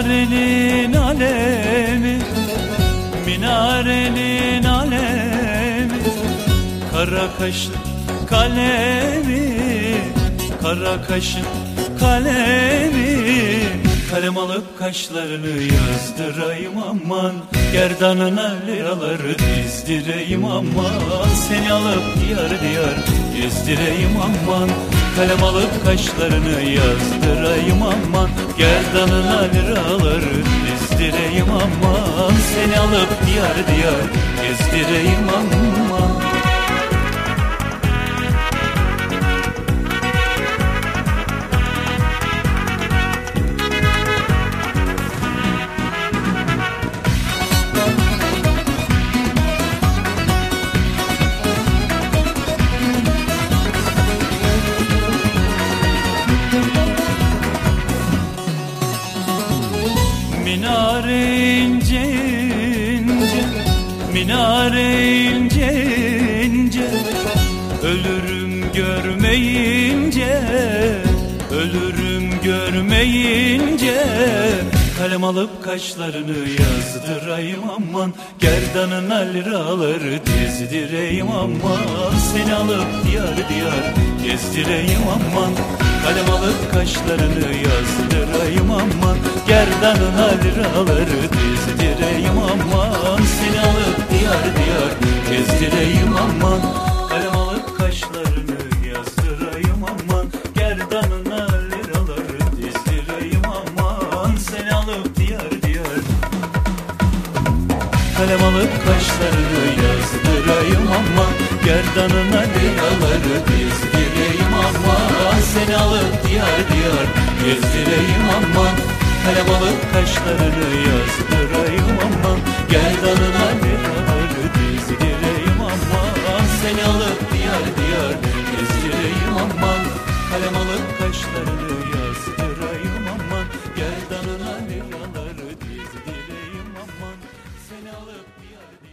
Minarenin alemi Minarenin alemi. Kara kaşın kalemi Kara kaşın kalemi. Kalem alıp kaşlarını yazdırayım aman Gerdanına liraları dizdireyim aman. Seni alıp diyar diyar gezdireyim aman Kalem alıp kaşlarını yazdırayım aman. Gerdanına liraları dizdireyim aman. Seni alıp diyar diyar gezdireyim aman Minare ince ince Minare ince ince. Ölürüm görmeyince Ölürüm görmeyince. Kalem alıp kaşlarını yazdırayım aman Gerdanına liraları dizdireyim aman. Seni alıp diyar diyar gezdireyim aman Kalem alıp kaşlarını yazdırayım aman Gerdanına liraları dizdireyim aman Seni alıp diyar diyar gezdireyim aman. Kalem alıp kaşlarını yazdırayım aman. Gerdanına liraları dizdireyim aman Seni alıp diyar diyar. Kalem alıp kaşlarını yazdırayım aman. Gerdanına liraları dizdireyim aman. Seni alıp diyar diyar gezdireyim aman Kalem alıp kaşlarını yazdırayım aman Gerdanına bir haber dizdireyim aman Seni alıp diyar diyar gezdireyim aman Kalem alıp kaşlarını yazdırayım aman Gerdanına dizdireyim aman Seni alıp diyar